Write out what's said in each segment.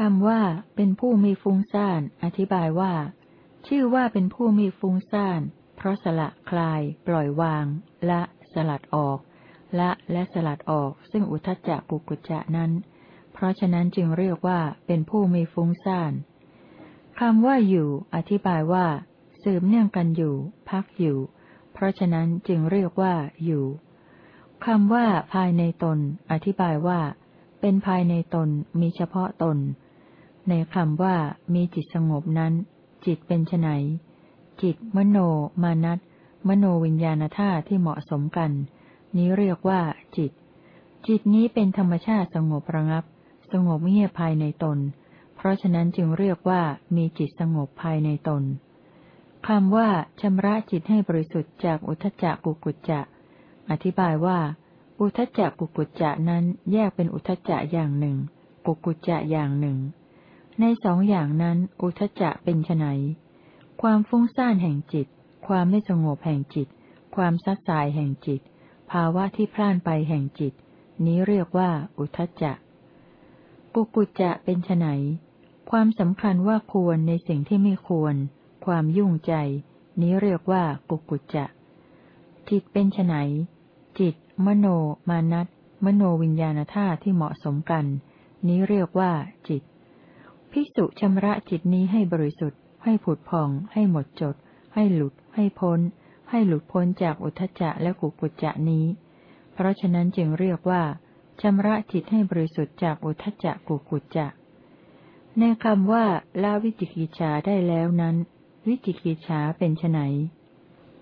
คำว่า เป็นผู้มีฟุ้งซ่าน อธิบายว่า ชื่อว่าเป็นผู้มีฟุ้งซ่าน เพราะสละคลาย ปล่อยวาง ละ สลัดออก ละและสลัดออก ซึ่งอุทจจะกุกุจจะนั้น เพราะฉะนั้นจึงเรียกว่าเป็นผู้มีฟุ้งซ่านคำว่าอยู่ อธิบายว่า สืบเนื่องกันอยู่ พักอยู่ เพราะฉะนั้นจึงเรียกว่าอยู่คำว่าภายในตน อธิบายว่า เป็นภายในตนมีเฉพาะตน ในคำว่ามีจิตสงบนั้น จิตเป็นไนจิต มโน มานัตมโนวิญญาณธาตุที่เหมาะสมกัน นี้เรียกว่า จิต จิตนี้เป็นธรรมชาติสงบระงับ สงบเงียบภายในตน เพราะฉะนั้นจึงเรียกว่ามีจิตสงบภายในตนคำว่าชำระจิตให้บริสุทธิ์จากอุทจจะกุกุจจะ อธิบายว่า อุทจจะกุกุจจะนั้นแยกเป็นอุทจจะอย่างหนึ่ง กุกุจจะอย่างหนึ่ง ในสองอย่างนั้น อุทจจะเป็นไนความฟุ้งซ่านแห่งจิต ความไม่สงบแห่งจิต ความซัดสายแห่งจิต ภาวะที่พล่านไปแห่งจิต นี้เรียกว่า อุทจจะ กุกุจจะเป็นไนความสำคัญว่าควรในสิ่งที่ไม่ควร ความยุ่งใจ นี้เรียกว่า กุกุจจะ จิตเป็นไนจิต มโน มานัตมโนวิญญาณธาตุที่เหมาะสมกัน นี้เรียกว่าจิต ภิกษุชำระจิตนี้ให้บริสุทธิ์ ให้ผุดผ่อง ให้หมดจด ให้หลุด ให้พ้น ให้หลุดพ้นจากอุทจจะและกุกุจจะนี้ เพราะฉะนั้นจึงเรียกว่าชำระจิตให้บริสุทธิ์จากอุทจจะกุกุจจะในคำว่าละวิจิกิจฉาได้แล้วนั้น วิจิกิจฉาเป็นไน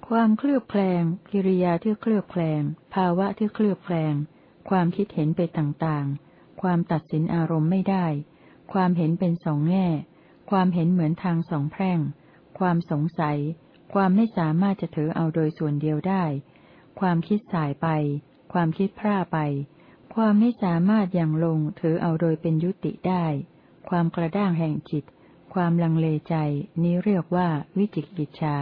ความเคลือบแคลง กิริยาที่เคลือบแคลง ภาวะที่เคลือบแคลง ความคิดเห็นไปต่างๆ ความตัดสินอารมณ์ไม่ได้ ความเห็นเป็นสองแง่ ความเห็นเหมือนทางสองแพร่ง ความสงสัย ความไม่สามารถจะถือเอาโดยส่วนเดียวได้ ความคิดสายไป ความคิดพร่าไป ความไม่สามารถอย่างลงถือเอาโดยเป็นยุติได้ ความกระด้างแห่งจิต ความลังเลใจ นี้เรียกว่าวิจิกิจฉา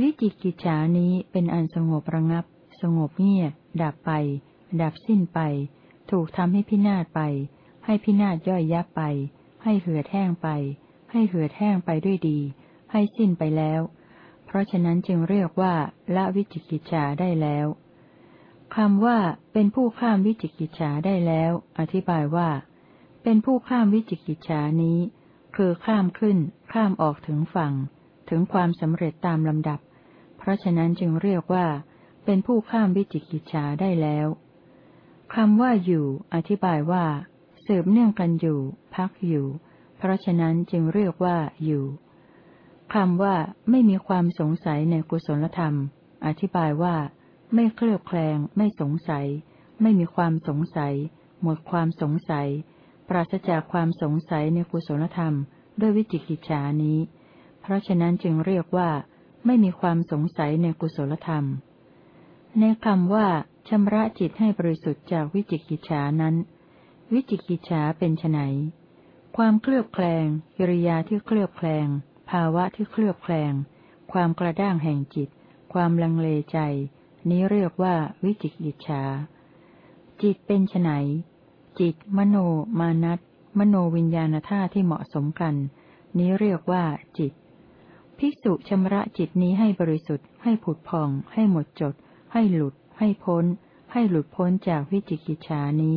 วิจิกิจฉานี้เป็นอันสงบระงับ สงบเงียบ ดับไป ดับสิ้นไป ถูกทำให้พินาศไป ให้พินาศย่อยยับไป ให้เหือดแห้งไป ให้เหือดแห้งไปด้วยดี ให้สิ้นไปแล้ว เพราะฉะนั้นจึงเรียกว่าละวิจิกิจฉาได้แล้วคำว่าเป็นผู้ข้ามวิจิกิจฉาได้แล้ว อธิบายว่า เป็นผู้ข้ามวิจิกิจฉานี้ คือข้ามขึ้น ข้ามออกถึงฝั่ง ถึงความสำเร็จตามลำดับ เพราะฉะนั้นจึงเรียกว่า เป็นผู้ข้ามวิจิกิจฉาได้แล้วคำว่าอยู่ อธิบายว่า สืบเนื่องกันอยู่ พักอยู่ เพราะฉะนั้นจึงเรียกว่าอยู่คำว่าไม่มีความสงสัยในกุศลธรรม อธิบายว่า ไม่เคลือบแคลง ไม่สงสัย ไม่มีความสงสัย หมดความสงสัย ปราศจากความสงสัยในกุศลธรรม ด้วยวิจิกิจฉานี้ เพราะฉะนั้นจึงเรียกว่า ไม่มีความสงสัยในกุศลธรรม ในคำว่าชำระจิตให้บริสุทธิ์จากวิจิกิจฉานั้น วิจิกิจฉาเป็นไนความเคลือบแคลงกิริยาที่เคลือบแคลง ภาวะที่เคลือบแคลง ความกระด้างแห่งจิต ความลังเลใจ นี้เรียกว่าวิจิกิจฉาจิตเป็นไนจิต มโน มานัตมโนวิญญาณธาตุที่เหมาะสมกัน นี้เรียกว่าจิต ภิกษุชำระจิตนี้ให้บริสุทธิ์ ให้ผุดผ่อง ให้หมดจด ให้หลุด ให้พ้น ให้หลุดพ้นจากวิจิกิจฉานี้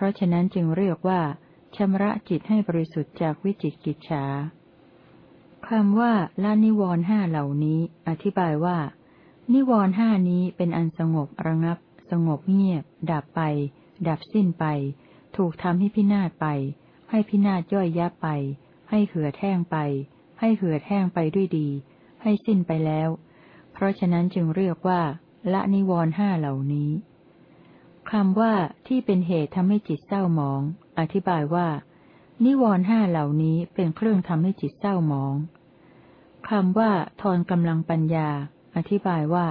ราะฉะนั้นจึงเรียกว่าชำระจิตให้บริสุทธิ์จากวิจิกิจฉาคำว่าละนิวรห้าเหล่านี้ อธิบายว่า นิวรห้านี้เป็นอันสงบระงับ สงบเงียบ ดับไป ดับสิ้นไป ถูกทำให้พินาศไป ให้พินาศย่อยยับไป ให้เหือแท่งไป ให้เหือดแห้งไปด้วยดี ให้สิ้นไปแล้ว เพราะฉะนั้นจึงเรียกว่า ละนิวรห้าเหล่านี้ คำว่าที่เป็นเหตุทำให้จิตเศร้าหมอง อธิบายว่า นิวรห้าเหล่านี้เป็นเครื่องทำให้จิตเศร้าหมองคำว่า ทอนกำลังปัญญา อธิบายว่า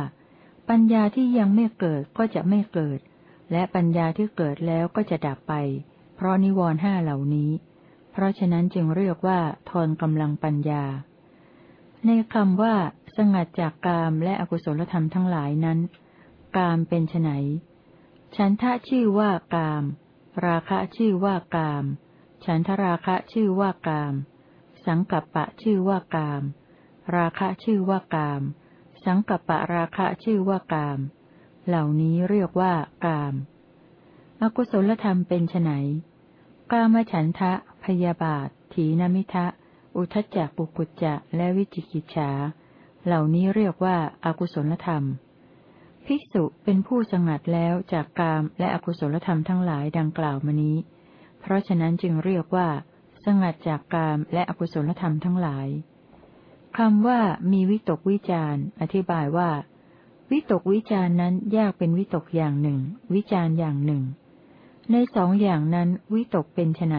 ปัญญาที่ยังไม่เกิดก็จะไม่เกิด และปัญญาที่เกิดแล้วก็จะดับไป เพราะนิวรห้าเหล่านี้ เพราะฉะนั้นจึงเรียกว่า ทอนกำลังปัญญา ในคำว่า สงัดจากกามและอกุศลธรรมทั้งหลายนั้น กามเป็นไน ฉันทะชื่อว่ากาม ราคะชื่อว่ากาม ฉันทราคะชื่อว่ากาม สังกัปปะชื่อว่ากาม ราคะชื่อว่ากาม สังกัปปะราคะชื่อว่ากาม เหล่านี้เรียกว่ากาม อกุศลธรรมเป็นไนกามฉันทะ พยาบาท ถีนมิทะ อุทจจกุกุจจะ และวิจิกิจฉา เหล่านี้เรียกว่าอากุศลธรรม ภิกษุเป็นผู้สงัดแล้วจากกามและอกุศลธรรมทั้งหลายดังกล่าวมานี้ เพราะฉะนั้นจึงเรียกว่า สงัดจากกามและอกุศลธรรมทั้งหลายคำว่ามีวิตกวิจารอธิบายว่า วิตกวิจารนั้นแยกเป็นวิตกอย่างหนึ่ง วิจารอย่างหนึ่ง ในสองอย่างนั้นวิตกเป็นไน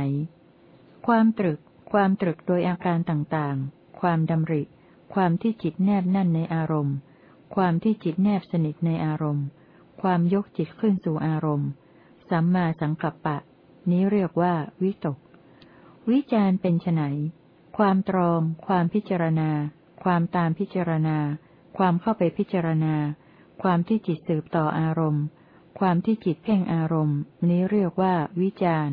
ความตรึก ความตรึกโดยอาการต่างๆ ความดำริ ความที่จิตแนบแน่นในอารมณ์ ความที่จิตแนบสนิทในอารมณ์ ความยกจิตขึ้นสู่อารมณ์ สัมมาสังกัปปะ นี้เรียกว่า วิตก วิจารเป็นไนความตรองความพิจารณา ความตามพิจารณา ความเข้าไปพิจารณา ความที่จิตสืบต่ออารมณ์ ความที่จิตเพ่งอารมณ์ นี้เรียกว่า วิจาร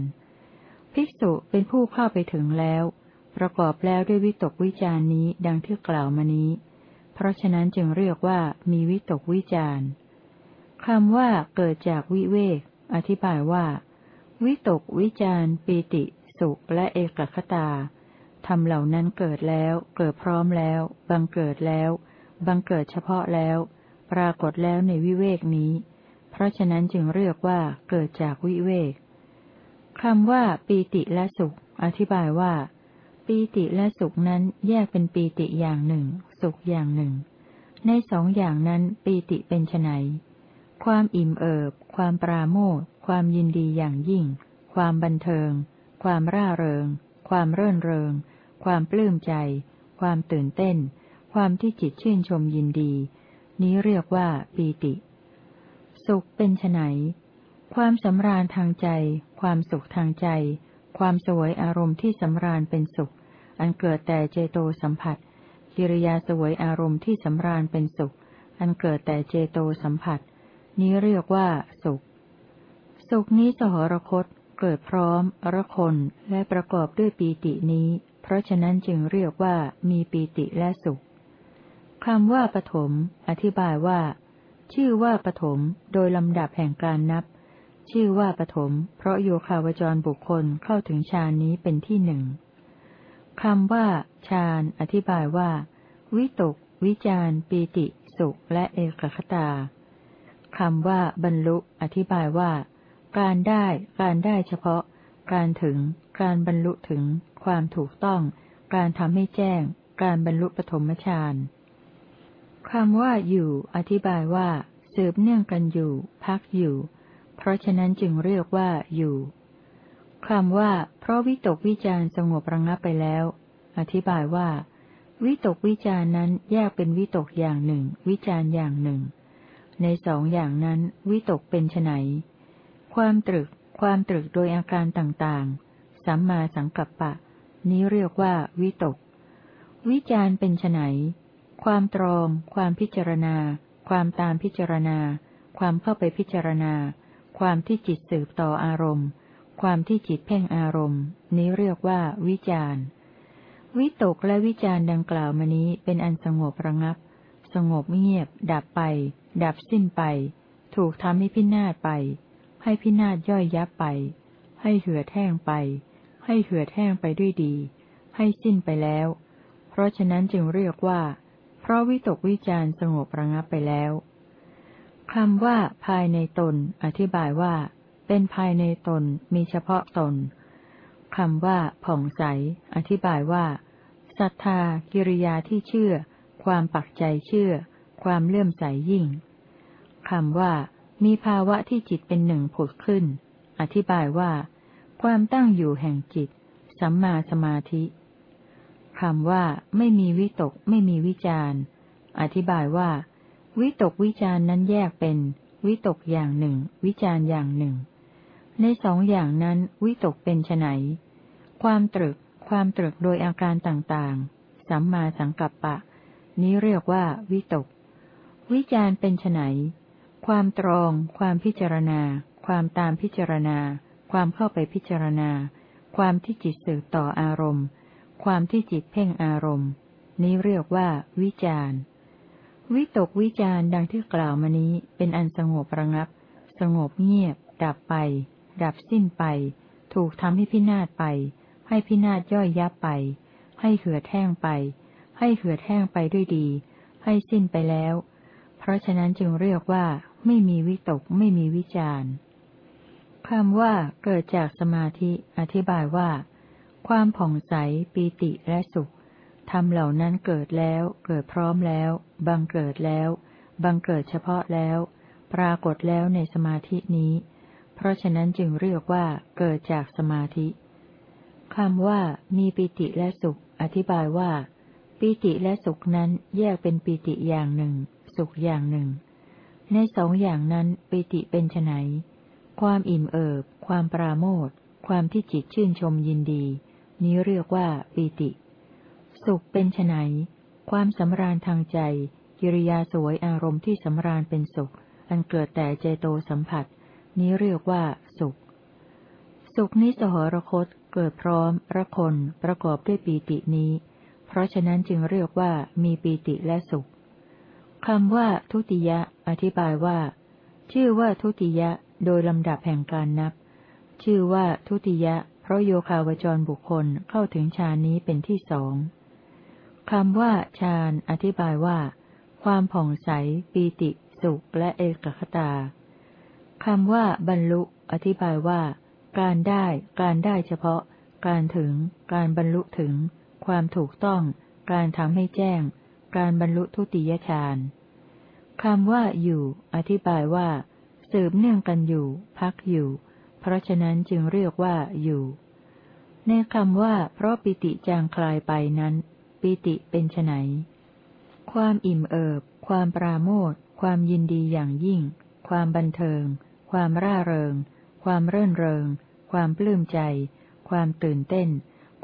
ภิกษุเป็นผู้เข้าไปถึงแล้ว ประกอบแล้วด้วยวิตกวิจารนี้ดังที่กล่าวมานี้ เพราะฉะนั้นจึงเรียกว่ามีวิตกวิจารคำว่าเกิดจากวิเวก อธิบายว่า วิตกวิจารปีติ สุขและเอกคตาทำเหล่านั้นเกิดแล้ว เกิดพร้อมแล้ว บังเกิดแล้ว บังเกิดเฉพาะแล้ว ปรากฏแล้วในวิเวกนี้ เพราะฉะนั้นจึงเรียกว่าเกิดจากวิเวกคำว่าปีติและสุข อธิบายว่า ปีติและสุขนั้นแยกเป็นปีติอย่างหนึ่ง สุขอย่างหนึ่ง ในสองอย่างนั้นปีติเป็นไนความอิ่มเอิบ ความปราโมทความยินดีอย่างยิ่ง ความบันเทิง ความร่าเริง ความเรื่นเริง ความปลื้มใจ ความตื่นเต้น ความที่จิตชื่นชมยินดี นี้เรียกว่าปีติ สุขเป็นไนความสำราญทางใจ ความสุขทางใจ ความสวยอารมณ์ที่สำราญเป็นสุข อันเกิดแต่เจโตสัมผัส กิริยาสวยอารมณ์ที่สำราญเป็นสุข อันเกิดแต่เจโตสัมผัส นี้เรียกว่าสุข สุขนี้สหรคต เกิดพร้อมระคนและประกอบด้วยปีตินี้ เพราะฉะนั้นจึงเรียกว่ามีปีติและสุขคำว่าปฐม อธิบายว่า ชื่อว่าปฐมโดยลำดับแห่งการนับ ชื่อว่าปฐมเพราะโยคาวจรบุคคลเข้าถึงฌานนี้เป็นที่หนึ่งคำว่าฌานอธิบายว่า วิตก วิจารปีติ สุขและเอกคตาคำว่าบรรลุอธิบายว่า การได้ การได้เฉพาะ การถึง การบรรลุถึง ความถูกต้อง การทำให้แจ้ง การบรรลุปฐมฌานคำว่าอยู่ อธิบายว่า สืบเนื่องกันอยู่ พักอยู่ เพราะฉะนั้นจึงเรียกว่าอยู่คำว่า เพราะวิตกวิจารสงบระงับไปแล้ว อธิบายว่า วิตกวิจารนั้นแยกเป็นวิตกอย่างหนึ่ง วิจารอย่างหนึ่ง ในสองอย่างนั้น วิตกเป็นไนความตรึก ความตรึกโดยอาการต่างๆ สัมมาสังกัปปะ นี้เรียกว่า วิตก วิจารเป็นไนความตรองความพิจารณา ความตามพิจารณา ความเข้าไปพิจารณา ความที่จิตสืบต่ออารมณ์ ความที่จิตเพ่งอารมณ์ นี้เรียกว่าวิจารวิตกและวิจารดังกล่าวมานี้เป็นอันสงบระงับ สงบเงียบ ดับไป ดับสิ้นไป ถูกทำให้พินาศไป ให้พินาศย่อยยับไป ให้เหือดแห้งไป ให้เหือดแห้งไปด้วยดี ให้สิ้นไปแล้ว เพราะฉะนั้นจึงเรียกว่า เพราะวิตกวิจารสงบระงับไปแล้ว คำว่า ภายในตน อธิบายว่า เป็นภายในตนมีเฉพาะตนคำว่า ผ่องใส อธิบายว่าศรัทธา กิริยาที่เชื่อ ความปักใจเชื่อ ความเลื่อมใสยิ่งคำว่า มีภาวะที่จิตเป็นหนึ่งผุดขึ้น อธิบายว่า ความตั้งอยู่แห่งจิต สัมมาสมาธิคำว่า ไม่มีวิตก ไม่มีวิจารอธิบายว่า วิตกวิจารนั้นแยกเป็น วิตกอย่างหนึ่ง วิจารอย่างหนึ่ง ในสองอย่างนั้นวิตกเป็นไนความตรึก ความตรึกโดยอาการต่างๆ สัมมาสังกัปปะ นี้เรียกว่า วิตก วิจารเป็นไนความตรอง ความพิจารณา ความตามพิจารณา ความเข้าไปพิจารณา ความที่จิตสืบต่ออารมณ์ ความที่จิตเพ่งอารมณ์ นี้เรียกว่า วิจาร วิตกวิจารดังที่กล่าวมานี้เป็นอันสงบระงับ สงบเงียบ ดับไป ดับสิ้นไป ถูกทำให้พินาศไป ให้พินาศย่อยยับไป ให้เหือดแห้งไป ให้เหือดแห้งไปด้วยดี ให้สิ้นไปแล้ว เพราะฉะนั้นจึงเรียกว่า ไม่มีวิตกไม่มีวิจารคำว่าเกิดจากสมาธิ อธิบายว่า ความผ่องใสปีติและสุข ธรรมเหล่านั้นเกิดแล้ว เกิดพร้อมแล้ว บังเกิดแล้ว บังเกิดเฉพาะแล้ว ปรากฏแล้วในสมาธินี้ เพราะฉะนั้นจึงเรียกว่าเกิดจากสมาธิคำว่ามีปิติและสุข อธิบายว่า ปิติและสุขนั้นแยกเป็นปิติอย่างหนึ่ง สุขอย่างหนึ่ง ในสองอย่างนั้นปิติเป็นไนความอิ่มเอิบ ความปราโมทความที่จิตชื่นชมยินดี นี้เรียกว่าปิติ สุขเป็นไนความสำราญทางใจ กิริยาสวยอารมณ์ที่สำราญเป็นสุข อันเกิดแต่เจโตสัมผัส นี้เรียกว่า สุข สุขนี้สหรคตเกิดพร้อมระคนประกอบด้วยปีตินี้ เพราะฉะนั้นจึงเรียกว่ามีปีติและสุขคำว่า ทุติยะ อธิบายว่า ชื่อว่าทุติยะ โดยลำดับแห่งการนับ ชื่อว่าทุติยะ เพราะโยคาวจรบุคคลเข้าถึงฌานนี้เป็นที่สอง คำว่าฌานอธิบายว่า ความผ่องใส ปีติ สุขและเอกคตาคำว่า บรรลุ อธิบายว่า การได้ การได้เฉพาะ การถึง การบรรลุถึง ความถูกต้อง การทำให้แจ้ง การบรรลุทุติยฌานคำว่า อยู่ อธิบายว่า สืบเนื่องกันอยู่ พักอยู่ เพราะฉะนั้นจึงเรียกว่าอยู่ ในคำว่า เพราะปิติจางคลายไปนั้น ปิติเป็นไนความอิ่มเอิบ ความปราโมทความยินดีอย่างยิ่ง ความบันเทิง ความร่าเริง ความเรื่นเริง ความปลื้มใจ ความตื่นเต้น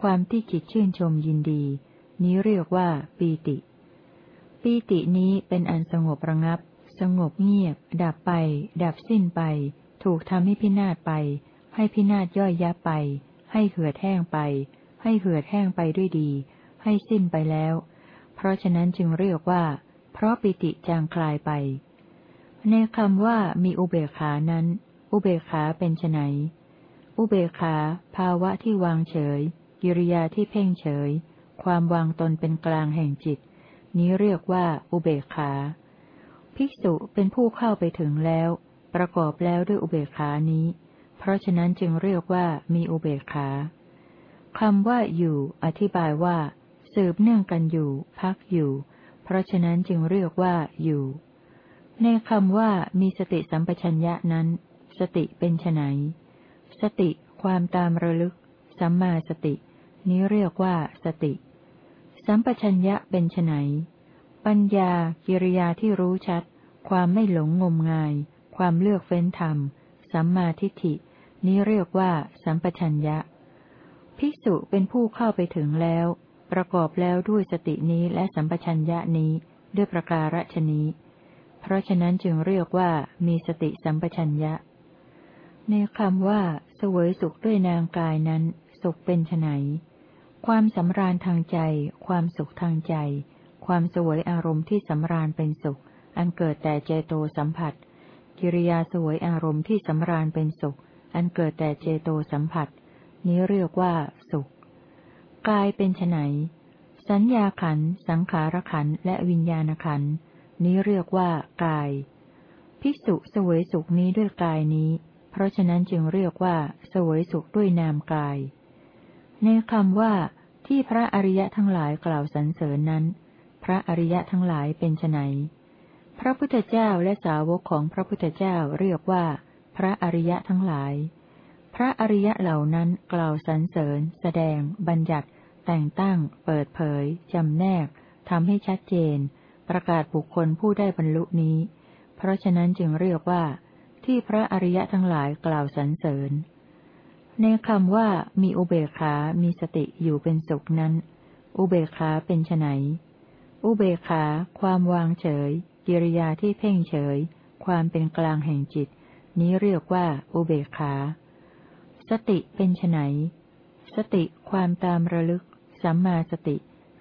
ความที่จิตชื่นชมยินดี นี้เรียกว่าปีติ ปีตินี้เป็นอันสงบระงับ สงบเงียบ ดับไป ดับสิ้นไป ถูกทำให้พินาศไป ให้พินาศย่อยยับไป ให้เหือดแห้งไป ให้เหือดแห้งไปด้วยดี ให้สิ้นไปแล้ว เพราะฉะนั้นจึงเรียกว่า เพราะปิติจางคลายไป ในคำว่ามีอุเบกขานั้น อุเบกขาเป็นไนอุเบกขา ภาวะที่วางเฉย กิริยาที่เพ่งเฉย ความวางตนเป็นกลางแห่งจิต นี้เรียกว่าอุเบกขา ภิกษุเป็นผู้เข้าไปถึงแล้ว ประกอบแล้วด้วยอุเบกขานี้ เพราะฉะนั้นจึงเรียกว่ามีอุเบกขาคำว่าอยู่ อธิบายว่า สืบเนื่องกันอยู่ พักอยู่ เพราะฉะนั้นจึงเรียกว่าอยู่ ในคำว่ามีสติสัมปชัญญะนั้น สติเป็นไนสติความตามระลึก สัมมาสติ นี้เรียกว่าสติ สัมปชัญญะเป็นไนปัญญากิริยาที่รู้ชัด ความไม่หลงงมงาย ความเลือกเฟ้นธรรม สัมมาทิฏฐิ นี้เรียกว่า สัมปชัญญะ ภิกษุเป็นผู้เข้าไปถึงแล้ว ประกอบแล้วด้วยสตินี้และสัมปชัญญะนี้ด้วยประการฉนี้ เพราะฉะนั้นจึงเรียกว่ามีสติสัมปชัญญะ ในคำว่าสวยสุขด้วยนามกายนั้น สุขเป็นไนความสำราญทางใจ ความสุขทางใจ ความสวยอารมณ์ที่สำราญเป็นสุข อันเกิดแต่เจโตสัมผัส กิริยาสวยอารมณ์ที่สำราญเป็นสุข อันเกิดแต่เจโตสัมผัส นี้เรียกว่าสุข กายเป็นไนสัญญาขัน สังขารขัน และวิญญาณขัน นี้เรียกว่ากาย ภิกษุสวยสุขนี้ด้วยกายนี้ เพราะฉะนั้นจึงเรียกว่าเสวยสุขด้วยนามกาย ในคำว่า ที่พระอริยะทั้งหลายกล่าวสรรเสริญนั้น พระอริยะทั้งหลายเป็นไนพระพุทธเจ้าและสาวกของพระพุทธเจ้าเรียกว่า พระอริยะทั้งหลาย พระอริยะเหล่านั้นกล่าวสรรเสริญ แสดง บัญญัติ แต่งตั้ง เปิดเผย จำแนก ทำให้ชัดเจน ประกาศบุคคลผู้ได้บรรลุนี้ เพราะฉะนั้นจึงเรียกว่า ที่พระอริยะทั้งหลายกล่าวสรรเสริญ ในคำว่า มีอุเบกขา มีสติอยู่เป็นสุขนั้น อุเบกขาเป็นไนอุเบกขา ความวางเฉย กิริยาที่เพ่งเฉย ความเป็นกลางแห่งจิต นี้เรียกว่า อุเบกขา สติเป็นไนสติความตามระลึก สัมมาสติ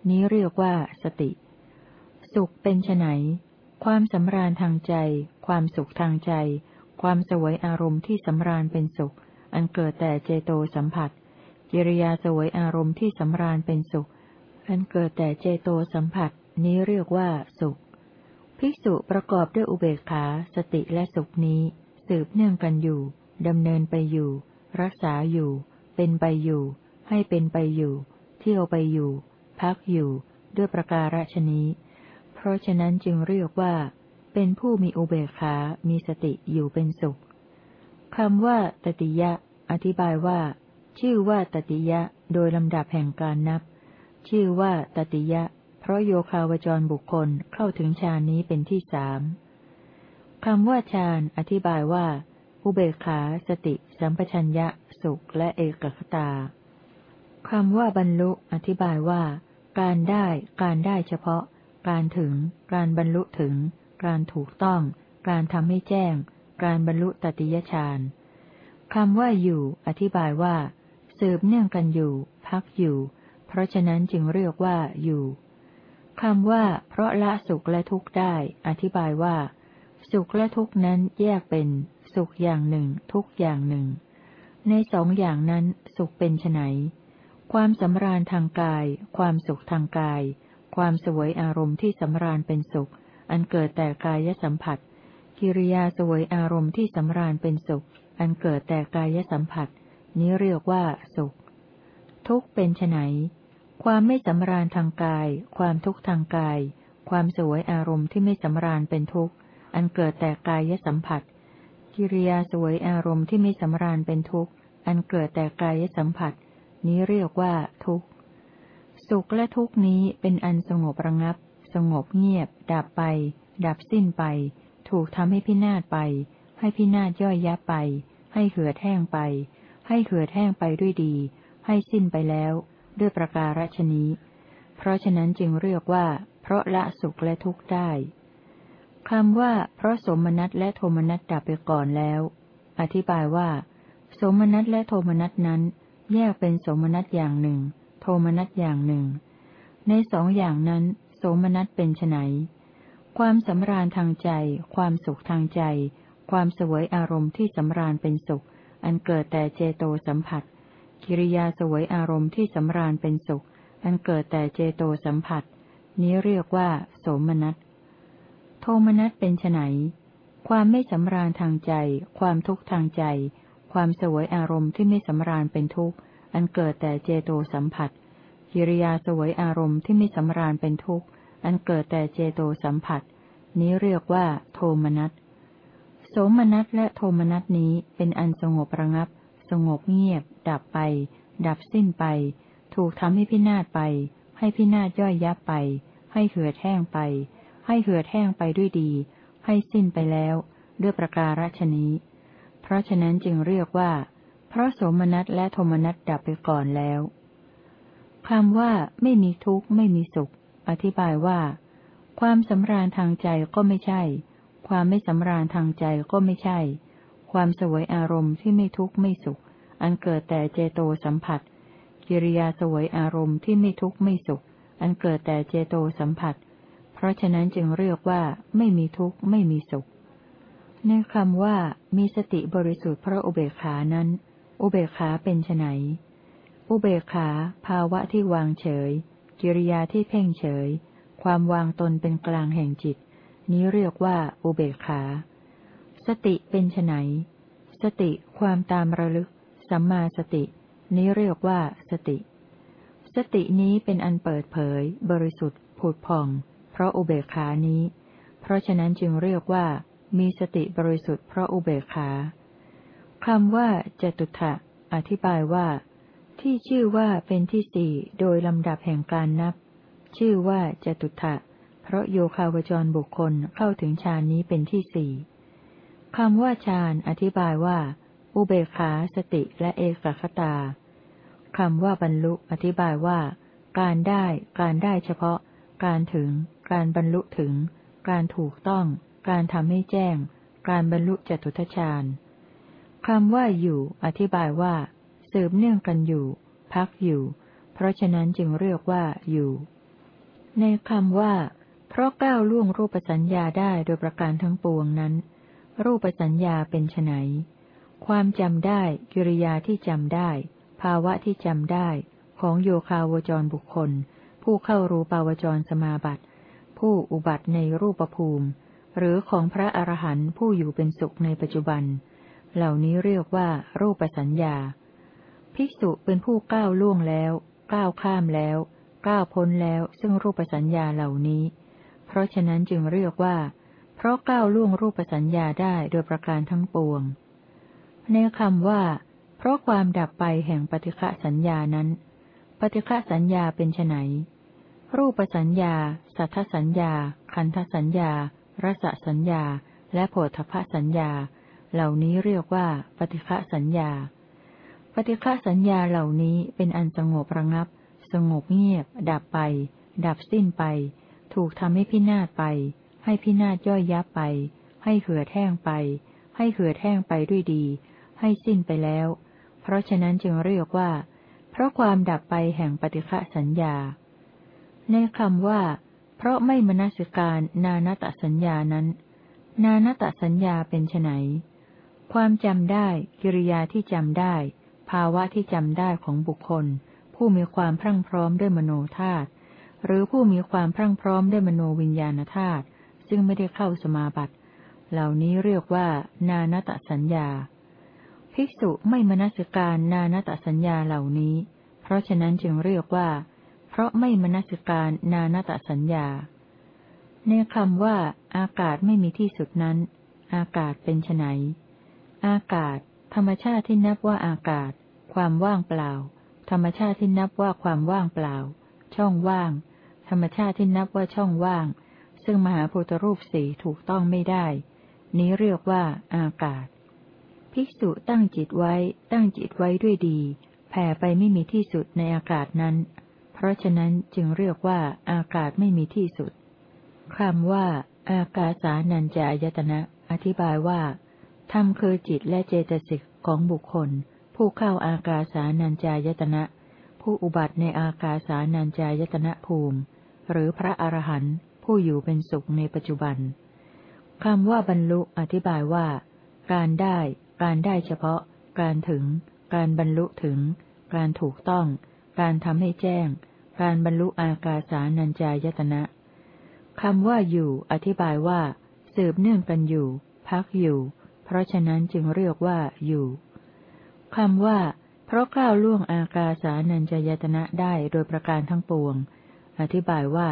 นี้เรียกว่าสติ สุขเป็นไนความสำราญทางใจ ความสุขทางใจ ความสวยอารมณ์ที่สำราญเป็นสุข อันเกิดแต่เจโตสัมผัส กิริยาสวยอารมณ์ที่สำราญเป็นสุข อันเกิดแต่เจโตสัมผัส นี้เรียกว่าสุข ภิกษุประกอบด้วยอุเบกขา สติและสุขนี้ สืบเนื่องกันอยู่ดำเนินไปอยู่ รักษาอยู่ เป็นไปอยู่ ให้เป็นไปอยู่ เที่ยวไปอยู่ พักอยู่ ด้วยประการฉนี้ เพราะฉะนั้นจึงเรียกว่า เป็นผู้มีอุเบกขา มีสติอยู่เป็นสุขคำว่า ตติยะ อธิบายว่า ชื่อว่าตติยะ โดยลำดับแห่งการนับ ชื่อว่าตติยะ เพราะโยคาวจรบุคคลเข้าถึงฌานนี้เป็นที่สามคำว่าฌานอธิบายว่า อุเบกขา สติ สัมปชัญญะ สุขและเอกคตา คำว่าบรรลุ อธิบายว่า การได้ การได้เฉพาะ การถึง การบรรลุถึง การถูกต้อง การทำให้แจ้ง การบรรลุตติยฌานคำว่าอยู่ อธิบายว่า สืบเนื่องกันอยู่ พักอยู่ เพราะฉะนั้นจึงเรียกว่าอยู่คำว่า เพราะละสุขและทุกข์ได้ อธิบายว่า สุขและทุกข์นั้นแยกเป็น สุขอย่างหนึ่ง ทุกอย่างหนึ่ง ในสองอย่างนั้นสุขเป็นไน ความสำราญทางกาย ความสุขทางกาย ความสวยอารมณ์ที่สำราญเป็นสุข อันเกิดแต่กายสัมผัส กิริยาสวยอารมณ์ที่สำราญเป็นสุข อันเกิดแต่กายสัมผัส นี้เรียกว่าสุข ทุกเป็นไนความไม่สำราญทางกาย ความทุกข์ทางกาย ความสวยอารมณ์ที่ไม่สำราญเป็นทุกข์ อันเกิดแต่กายสัมผัส กิริยาสวยอารมณ์ที่ไม่สำราญเป็นทุกข์ อันเกิดแต่กายสัมผัส นี้เรียกว่า ทุกข์ สุขและทุกข์นี้เป็นอันสงบระงับ สงบเงียบ ดับไป ดับสิ้นไป ถูกทำให้พินาศไป ให้พินาศย่อยยับไป ให้เหือดแห้งไป ให้เหือดแห้งไปด้วยดี ให้สิ้นไปแล้ว ด้วยประการฉนี้ เพราะฉะนั้นจึงเรียกว่า เพราะละสุขและทุกข์ได้คำว่า เพราะสมนัตและโทมนัตดับไปก่อนแล้ว อธิบายว่า สมนัตและโทมนัตนั้น แยกเป็นสมนัตอย่างหนึ่ง โทมนัสอย่างหนึ่ง ในสองอย่างนั้น โสมนัสเป็นไนความสำราญทางใจ ความสุขทางใจ ความสวยอารมณ์ที่สำราญเป็นสุข อันเกิดแต่เจโตสัมผัส กิริยาสวยอารมณ์ที่สำราญเป็นสุข อันเกิดแต่เจโตสัมผัส นี้เรียกว่า โสมนัสโทมนัสเป็นไนความไม่สำราญทางใจ ความทุกข์ทางใจ ความสวยอารมณ์ที่ไม่สำราญเป็นทุกข์ อันเกิดแต่เจโตสัมผัส กิริยาสวยอารมณ์ที่ไม่สำราญเป็นทุกข์ อันเกิดแต่เจโตสัมผัส นี้เรียกว่า โทมนัส โสมนัสและโทมนัสนี้เป็นอันสงบระงับ สงบเงียบ ดับไป ดับสิ้นไป ถูกทำให้พินาศไป ให้พินาศย่อยยับไป ให้เหือดแห้งไป ให้เหือดแห้งไปด้วยดี ให้สิ้นไปแล้ว ด้วยประการฉนี้ เพราะฉะนั้นจึงเรียกว่า เพราะโสมนัสและโทมนัสดับไปก่อนแล้วคำว่าไม่มีทุกข์ไม่มีสุข อธิบายว่า ความสำราญทางใจก็ไม่ใช่ ความไม่สำราญทางใจก็ไม่ใช่ ความสวยอารมณ์ที่ไม่ทุกข์ไม่สุข อันเกิดแต่เจโตสัมผัส กิริยาสวยอารมณ์ที่ไม่ทุกข์ไม่สุข อันเกิดแต่เจโตสัมผัส เพราะฉะนั้นจึงเรียกว่า ไม่มีทุกข์ไม่มีสุข ในคำว่ามีสติบริสุทธิ์เพราะอุเบกขานั้น อุเบกขาเป็นไนอุเบกขา ภาวะที่วางเฉย กิริยาที่เพ่งเฉย ความวางตนเป็นกลางแห่งจิต นี้เรียกว่า อุเบกขา สติเป็นไนสติความตามระลึก สัมมาสติ นี้เรียกว่าสติ สตินี้เป็นอันเปิดเผย บริสุทธิ์ผุดผ่อง เพราะอุเบกขานี้ เพราะฉะนั้นจึงเรียกว่า มีสติบริสุทธิ์เพราะอุเบกขาคำว่าจตุถะอธิบายว่า ที่ชื่อว่าเป็นที่สี่โดยลำดับแห่งการนับ ชื่อว่าจตุถะเพราะโยคาวจรบุคคลเข้าถึงฌานนี้เป็นที่สี่คำว่าฌานอธิบายว่า อุเบกขาสติและเอกคตาคำว่าบรรลุอธิบายว่า การได้ การได้เฉพาะ การถึง การบรรลุถึง การถูกต้อง การทำให้แจ้ง การบรรลุจตุทฌานคำว่าอยู่ อธิบายว่าสืบเนื่องกันอยู่พพักอยู่ เพราะฉะนั้นจึงเรียกว่าอยู่ ในคำว่า เพราะก้าวล่วงรูปสัญญาได้โดยประการทั้งปวงนั้น รูปสัญญาเป็นไนความจำได้ กิริยาที่จำได้ ภาวะที่จำได้ ของโยคาวจรบุคคล ผู้เข้ารูปาวจรสมาบัติ ผู้อุบัติในรูปภูมิ หรือของพระอรหันต์ผู้อยู่เป็นสุขในปัจจุบัน เหล่านี้เรียกว่ารูปสัญญา ภิกษุเป็นผู้ก้าวล่วงแล้ว ก้าวข้ามแล้ว ก้าวพ้นแล้วซึ่งรูปสัญญาเหล่านี้ เพราะฉะนั้นจึงเรียกว่า เพราะก้าวล่วงรูปสัญญาได้โดยประการทั้งปวง ในคำว่า เพราะความดับไปแห่งปฏิฆะสัญญานั้น ปฏิฆะสัญญาเป็นไนรูปสัญญา สัทธสัญญา คันธสัญญา รสสัญญา และโผฏฐสัญญา เหล่านี้เรียกว่าปฏิฆะสัญญา ปฏิฆะสัญญาเหล่านี้เป็นอันสงบระงับ สงบเงียบ ดับไป ดับสิ้นไป ถูกทำให้พินาศไป ให้พินาศย่อยยับไป ให้เหือดแห้งไป ให้เหือดแห้งไปด้วยดี ให้สิ้นไปแล้ว เพราะฉะนั้นจึงเรียกว่า เพราะความดับไปแห่งปฏิฆะสัญญา ในคำว่า เพราะไม่มนสิการนานตสัญญานั้น นานตสัญญาเป็นไนความจำได้กิริยาที่จำได้ ภาวะที่จำได้ของบุคคล ผู้มีความพรั่งพร้อมด้วยมโนธาตุหรือผู้มีความพรั่งพร้อมด้วยมโนวิญญาณธาตุซึ่งไม่ได้เข้าสมาบัติ เหล่านี้เรียกว่า นานตสัญญา ภิกษุไม่มนสิการนานตสัญญาเหล่านี้ เพราะฉะนั้นจึงเรียกว่า เพราะไม่มนสิการนานตสัญญา ในคำว่า อากาศไม่มีที่สุดนั้น อากาศเป็นไนอากาศ ธรรมชาติที่นับว่าอากาศ ความว่างเปล่า ธรรมชาติที่นับว่าความว่างเปล่า ช่องว่าง ธรรมชาติที่นับว่าช่องว่าง ซึ่งมหาพุทรูปสี่ถูกต้องไม่ได้ นี้เรียกว่า อากาศ ภิกษุตั้งจิตไว้ ตั้งจิตไว้ด้วยดี แผ่ไปไม่มีที่สุดในอากาศนั้น ราะฉะนั้นจึงเรียกว่าอากาศไม่มีที่สุดคำว่า อากาสานัญจายตนะ อธิบายว่าธรรมคือจิตและเจตสิกของบุคคล ผู้เข้าอากาสานัญจายตนะ ผู้อุบัติในอากาสานัญจายตนะภูมิ หรือพระอรหันต์ผู้อยู่เป็นสุขในปัจจุบันคำว่าบรรลุอธิบายว่า การได้ การได้เฉพาะ การถึง การบรรลุถึง การถูกต้อง การทำให้แจ้ง การบรรลุอากาสานัญจายตนะคำว่าอยู่ อธิบายว่า สืบเนื่องกันอยู่ พักอยู่ เพราะฉะนั้นจึงเรียกว่าอยู่คำว่า เพราะก้าวล่วงอากาสานัญจายตนะได้โดยประการทั้งปวง อธิบายว่า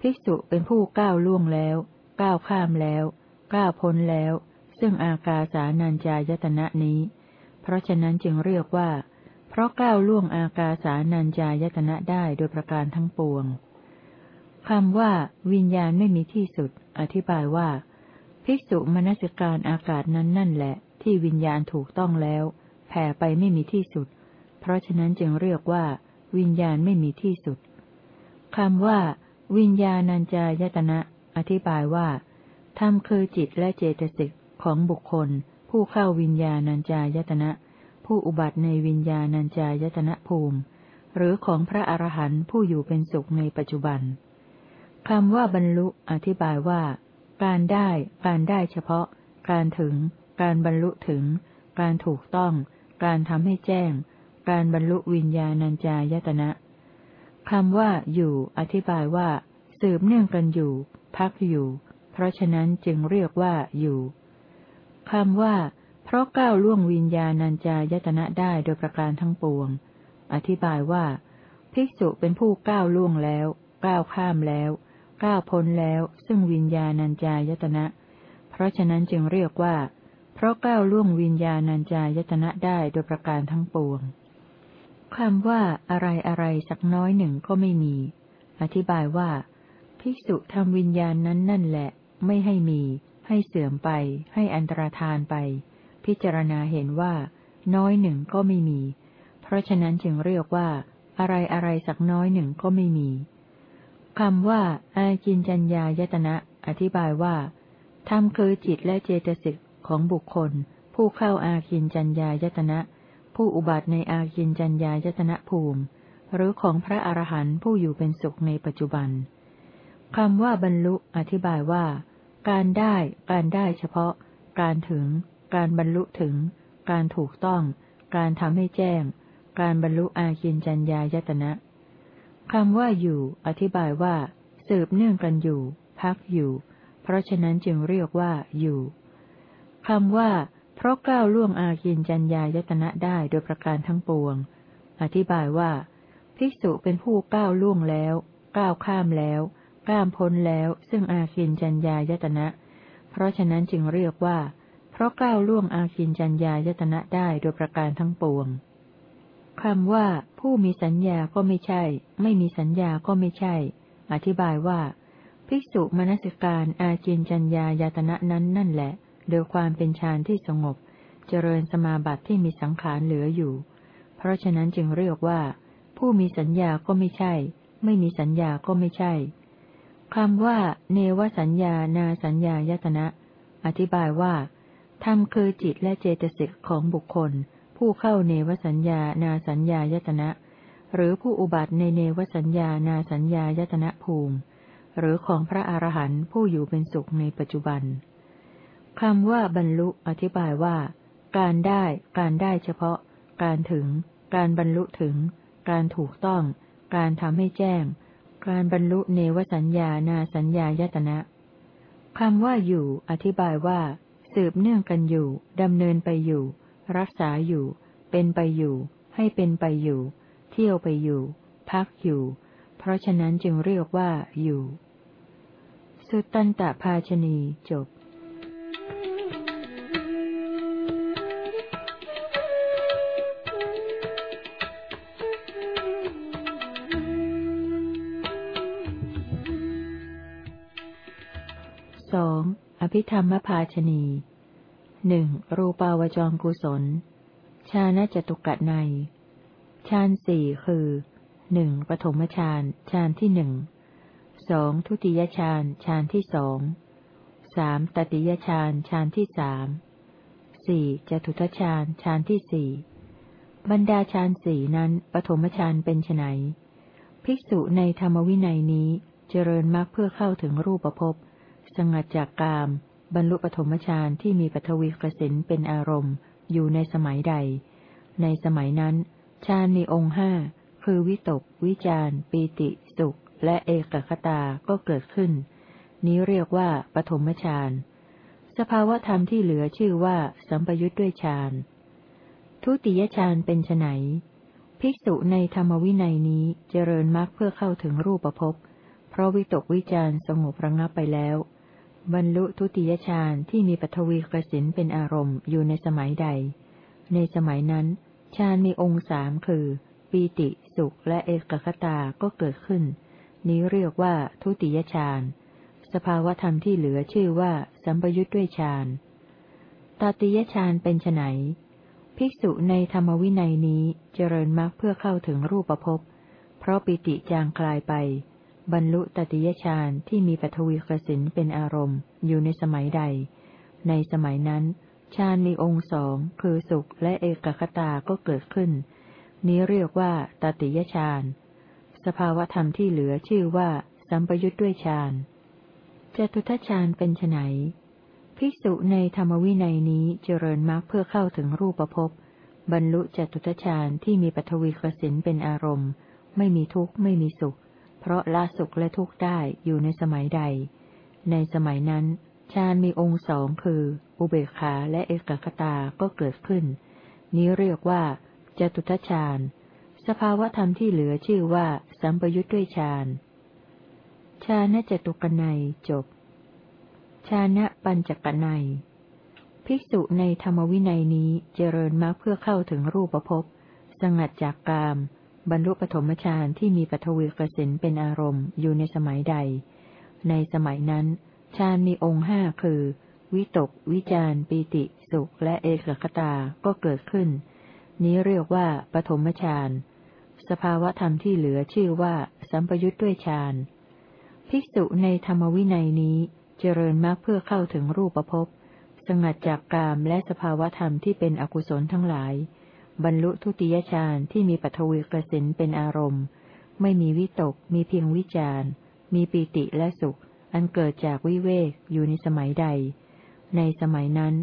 ภิกษุเป็นผู้ก้าวล่วงแล้ว ก้าวข้ามแล้ว ก้าวพ้นแล้ว ซึ่งอากาสานัญจายตนะนี้ เพราะฉะนั้นจึงเรียกว่า เพราะก้าวล่วงอากาสานัญจายตนะได้โดยประการทั้งปวงคำว่า วิญญาณไม่มีที่สุด อธิบายว่า ภิกษุมนสิการอากาศนั้นนั่นแหละ ที่วิญญาณถูกต้องแล้ว แผ่ไปไม่มีที่สุด เพราะฉะนั้นจึงเรียกว่า วิญญาณไม่มีที่สุดคำว่า วิญญาณัญจายตนะ อธิบายว่าธรรมคือจิตและเจตสิกของบุคคล ผู้เข้าวิญญาณัญจายตนะ ผู้อุบัติในวิญญาณัญจายตนะภูมิ หรือของพระอรหันต์ผู้อยู่เป็นสุขในปัจจุบันคำว่าบรรลุอธิบายว่า การได้ การได้เฉพาะ การถึง การบรรลุถึง การถูกต้อง การทำให้แจ้ง การบรรลุวิญญาณัญจายตนะคำว่า อยู่ อธิบายว่า สืบเนื่องกันอยู่ พักอยู่ เพราะฉะนั้นจึงเรียกว่าอยู่คำว่า เพราะก้าวล่วงวิญญาณัญจายตนะได้โดยประการทั้งปวง อธิบายว่า ภิกษุเป็นผู้ก้าวล่วงแล้ว ก้าวข้ามแล้ว ก้าวพ้นแล้ว ซึ่งวิญญาณัญจายตนะ เพราะฉะนั้นจึงเรียกว่า เพราะก้าวล่วงวิญญาณัญจายตนะได้โดยประการทั้งปวงคำว่าอะไรอะไรสักน้อยหนึ่งก็ไม่มี อธิบายว่า ภิกษุทำวิญญาณนั้นนั่นแหละ ไม่ให้มี ให้เสื่อมไป ให้อันตรธานไป พิจารณาเห็นว่า น้อยหนึ่งก็ไม่มี เพราะฉะนั้นจึงเรียกว่า อะไรอะไรสักน้อยหนึ่งก็ไม่มีคำว่า อากินจัญญายตนะ อธิบายว่าธรรมคือจิตและเจตสิกของบุคคล ผู้เข้าอากินจัญญายตนะ ผู้อุบัติในอากินจัญญายตนะภูมิ หรือของพระอรหันต์ผู้อยู่เป็นสุขในปัจจุบันคำว่าบรรลุอธิบายว่า การได้ การได้เฉพาะ การถึง การบรรลุถึง การถูกต้อง การทำให้แจ้ง การบรรลุอากินจัญญายตนะคำว่าอยู่ อธิบายว่า สืบเนื่องกันอยู่ พักอยู่ เพราะฉะนั้นจึงเรียกว่าอยู่คำว่า เพราะก้าวล่วงอากินจัญญายตนะได้โดยประการทั้งปวง อธิบายว่า ภิกษุเป็นผู้ก้าวล่วงแล้ว ก้าวข้ามแล้ว ก้ามพ้นแล้ว ซึ่งอาคินจัญญายตนะ เพราะฉะนั้นจึงเรียกว่า เพราะก้าวล่วงอาคินจัญญายตนะได้โดยประการทั้งปวงคำว่า ผู้มีสัญญาก็ไม่ใช่ ไม่มีสัญญาก็ไม่ใช่ อธิบายว่า ภิกษุมนสิการอาจินจัญญายตนะนั้นนั่นแหละ โดยความเป็นฌานที่สงบ เจริญสมาบัติที่มีสังขารเหลืออยู่ เพราะฉะนั้นจึงเรียกว่า ผู้มีสัญญาก็ไม่ใช่ ไม่มีสัญญาก็ไม่ใช่คำว่า เนวสัญญานาสัญญายตนะ อธิบายว่า ธรรมคือจิตและเจตสิกของบุคคล ผู้เข้าเนวสัญญานาสัญญายตนะ หรือผู้อุบัติในเนวสัญญานาสัญญายตนะภูมิ หรือของพระอรหันต์ผู้อยู่เป็นสุขในปัจจุบันคำว่าบรรลุอธิบายว่า การได้ การได้เฉพาะ การถึง การบรรลุถึง การถูกต้อง การทำให้แจ้ง การบรรลุเนวสัญญานาสัญญายตนะคำว่าอยู่ อธิบายว่า สืบเนื่องกันอยู่ดำเนินไปอยู่ รักษาอยู่ เป็นไปอยู่ ให้เป็นไปอยู่ เที่ยวไปอยู่ พักอยู่ เพราะฉะนั้นจึงเรียกว่าอยู่ สุตตันตภาชนีจบสอง อภิธรรมภาชนีหนึ่งรูปาวจรกุศล ชาณจตุกะในฌานสี่คือหนึ่งปฐมฌานฌานที่หนึ่งสองทุติยฌานฌานที่สองสามตติยฌานฌานที่สามสี่จตุทฌานฌานที่สี่บรรดาฌานสี่นั้นปฐมฌานเป็นไนภิกษุในธรรมวินัยนี้เจริญมากเพื่อเข้าถึงรูปภพ สงัดจากกาม บรรลุปฐมฌานที่มีปฐวีกสินเป็นอารมณ์ อยู่ในสมัยใด ในสมัยนั้นฌานมีองค์ห้าคือวิตก วิจารปีติ สุข และเอกคตาก็เกิดขึ้น นี้เรียกว่าปฐมฌานสภาวธรรมที่เหลือชื่อว่าสัมปยุทธ์ด้วยฌานทุติยฌานเป็นไนภิกษุในธรรมวินัยนี้เจริญมรรคเพื่อเข้าถึงรูปภพเพราะวิตกวิจารสงบระงับไปแล้ว บรรลุทุติยฌานที่มีปฐวีกสินเป็นอารมณ์อยู่ในสมัยใด ในสมัยนั้นฌานมีองค์สามคือ ปีติสุขและเอกคตาก็เกิดขึ้น นี้เรียกว่าทุติยฌานสภาวธรรมที่เหลือชื่อว่า สัมปยุทธ์ด้วยฌานตติยฌานเป็นไนภิกษุในธรรมวินัยนี้เจริญมรรคเพื่อเข้าถึงรูปภพเพราะปิติจางคลายไป บรรลุตติยฌานที่มีปฐวีกสินเป็นอารมณ์ อยู่ในสมัยใด ในสมัยนั้นฌานมีองค์สองคือสุขและเอกคตาก็เกิดขึ้น นี้เรียกว่าตติยฌานสภาวธรรมที่เหลือชื่อว่า สัมปยุทธ์ด้วยฌานจตุทัชฌานเป็นไนภิกษุในธรรมวินัยนี้เจริญมรรคเพื่อเข้าถึงรูปภพบรรลุจตุทัชฌานที่มีปฐวีกสินเป็นอารมณ์ ไม่มีทุกข์ไม่มีสุข เพราะละสุขและทุกข์ได้อยู่ในสมัยใด ในสมัยนั้นฌานมีองค์สองคือ อุเบกขาและเอกคตาก็เกิดขึ้น นี้เรียกว่าจตุทชาญสภาวธรรมที่เหลือชื่อว่าสัมปยุทธ์ด้วยฌานชาณจตุกนัยจบ ชาณปัญจกนัย ภิกษุในธรรมวินัยนี้เจริญมากเพื่อเข้าถึงรูปภพ สงัดจากกาม บรรลุปฐมฌานที่มีปฐวีกสินเป็นอารมณ์อยู่ในสมัยใด ในสมัยนั้นฌานมีองค์ห้าคือ วิตก วิจารปีติ สุขและเอกคตาก็เกิดขึ้น นี้เรียกว่าปฐมฌานสภาวะธรรมที่เหลือชื่อว่า สัมปยุทธ์ด้วยฌานภิกษุในธรรมวินัยนี้เจริญมากเพื่อเข้าถึงรูปภพสงัดจากกามและสภาวะธรรมที่เป็นอกุศลทั้งหลาย บรรลุทุติยฌานที่มีปัทวีกสินเป็นอารมณ์ ไม่มีวิตก มีเพียงวิจารมีปีติและสุข อันเกิดจากวิเวกอยู่ในสมัยใด ในสมัยนั้น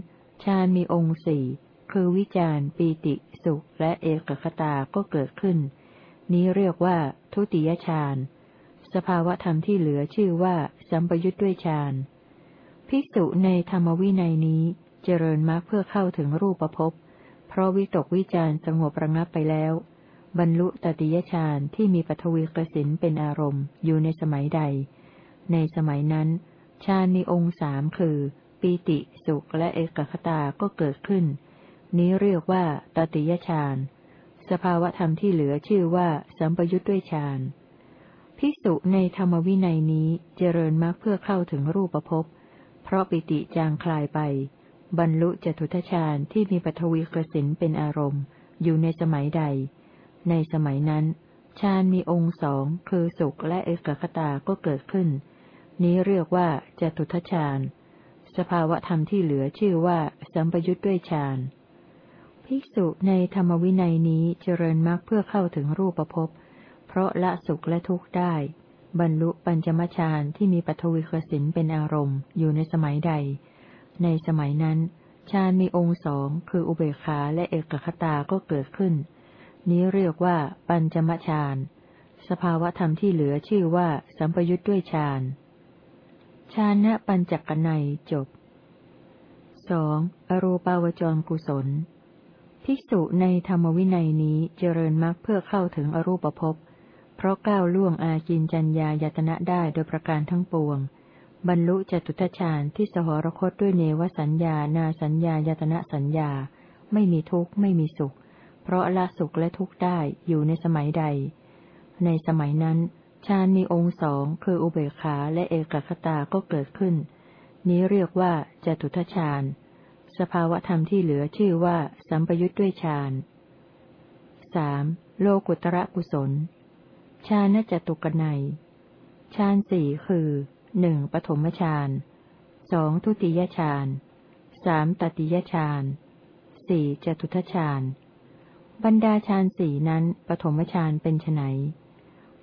ฌานมีองค์สี่คือวิจารปีติสุขและเอกคตาก็เกิดขึ้น นี้เรียกว่า ทุติยฌานสภาวะธรรมที่เหลือชื่อว่าสัมปยุทธ์ด้วยฌานภิกษุในธรรมวินัยนี้เจริญมรรคเพื่อเข้าถึงรูปภพ เพราะวิตกวิจารสงบระงับไปแล้ว บรรลุตติยฌานที่มีปฐวีกสินเป็นอารมณ์อยู่ในสมัยใด ในสมัยนั้นฌานมีองค์สามคือ ปีติสุขและเอกคตาก็เกิดขึ้น นี้เรียกว่าตติยฌานสภาวธรรมที่เหลือชื่อว่าสัมปยุทธ์ด้วยฌานภิกษุในธรรมวินัยนี้เจริญมรรคเพื่อเข้าถึงรูปภพเพราะปิติจางคลายไป บรรลุจตุทชาญที่มีปฐวีกสินเป็นอารมณ์ อยู่ในสมัยใด ในสมัยนั้นฌานมีองค์สองคือสุขและเอกคตาก็เกิดขึ้น นี้เรียกว่าจตุทชาญ สภาวะธรรมที่เหลือชื่อว่าสัมปยุทธ์ด้วยฌาน ภิกษุในธรรมวินัยนี้เจริญมรรคเพื่อเข้าถึงรูปภพ เพราะละสุขและทุกข์ได้ บรรลุปัญจมฌานที่มีปฐวีคสินเป็นอารมณ์อยู่ในสมัยใด ในสมัยนั้นฌานมีองค์สองคืออุเบกขาและเอกคตาก็เกิดขึ้น นี้เรียกว่าปัญจมฌาน สภาวะธรรมที่เหลือชื่อว่าสัมปยุทธ์ด้วยฌานฌานะปัญจกนัยจบสองอรูปาวจรกุศล ภิกษุในธรรมวินัยนี้เจริญมรรคเพื่อเข้าถึงอรูปภพ เพราะก้าวล่วงอาจินจัญญายตนะได้โดยประการทั้งปวง บรรลุจตุทชาญที่สหรคตด้วยเนวสัญญา นาสัญญายตนะสัญญา ไม่มีทุกข์ไม่มีสุข เพราะละสุขและทุกข์ได้อยู่ในสมัยใด ในสมัยนั้นฌานมีองค์สองคืออุเบกขาและเอกคตาก็เกิดขึ้น นี้เรียกว่าจตุทชาญ สภาวะธรรมที่เหลือชื่อว่า สัมปยุทธ์ด้วยฌานสโลกุตระกุศลชาณจตุกนัยฌานสี่คือ หนึ่งปฐมฌานสองทุติยฌานสามตติยฌานสี่จตุทฌานบรรดาฌานสี่นั้นปฐมฌานเป็นไน